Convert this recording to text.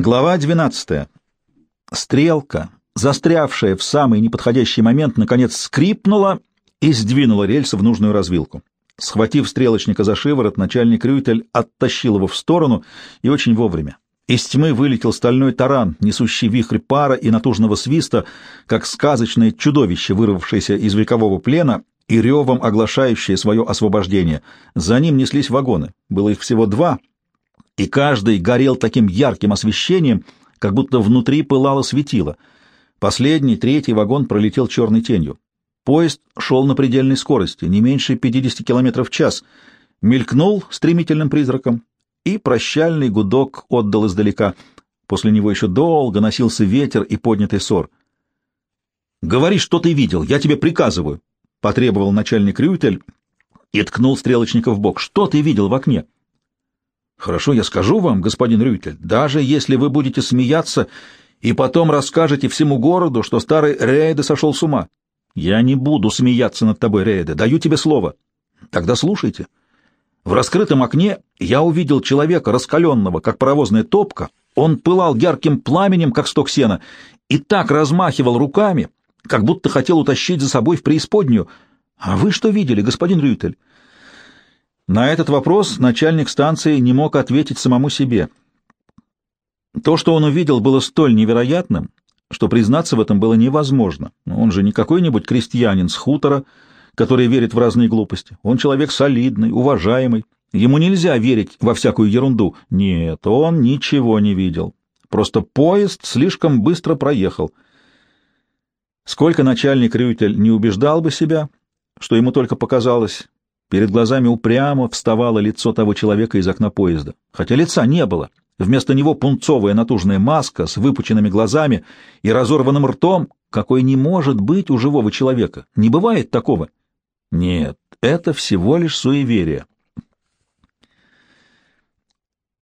Глава 12. Стрелка, застрявшая в самый неподходящий момент, наконец скрипнула и сдвинула рельсы в нужную развилку. Схватив стрелочника за шиворот, начальник Рюйтель оттащил его в сторону и очень вовремя. Из тьмы вылетел стальной таран, несущий вихрь пара и натужного свиста, как сказочное чудовище, вырвавшееся из векового плена и ревом оглашающее свое освобождение. За ним неслись вагоны. Было их всего два, и каждый горел таким ярким освещением, как будто внутри пылало светило. Последний, третий вагон пролетел черной тенью. Поезд шел на предельной скорости, не меньше 50 км в час, мелькнул стремительным призраком, и прощальный гудок отдал издалека. После него еще долго носился ветер и поднятый ссор. «Говори, что ты видел, я тебе приказываю», — потребовал начальник Рютель и ткнул стрелочника в бок. «Что ты видел в окне?» «Хорошо, я скажу вам, господин Рютель, даже если вы будете смеяться и потом расскажете всему городу, что старый Рейде сошел с ума. Я не буду смеяться над тобой, Рейде, даю тебе слово. Тогда слушайте». В раскрытом окне я увидел человека, раскаленного, как паровозная топка. Он пылал ярким пламенем, как сток сена, и так размахивал руками, как будто хотел утащить за собой в преисподнюю. А вы что видели, господин Рютель? На этот вопрос начальник станции не мог ответить самому себе. То, что он увидел, было столь невероятным, что признаться в этом было невозможно. Он же не какой-нибудь крестьянин с хутора, который верит в разные глупости. Он человек солидный, уважаемый. Ему нельзя верить во всякую ерунду. Нет, он ничего не видел. Просто поезд слишком быстро проехал. Сколько начальник Рютель не убеждал бы себя, что ему только показалось, перед глазами упрямо вставало лицо того человека из окна поезда. Хотя лица не было. Вместо него пунцовая натужная маска с выпученными глазами и разорванным ртом, какой не может быть у живого человека. Не бывает такого. Нет, это всего лишь суеверие.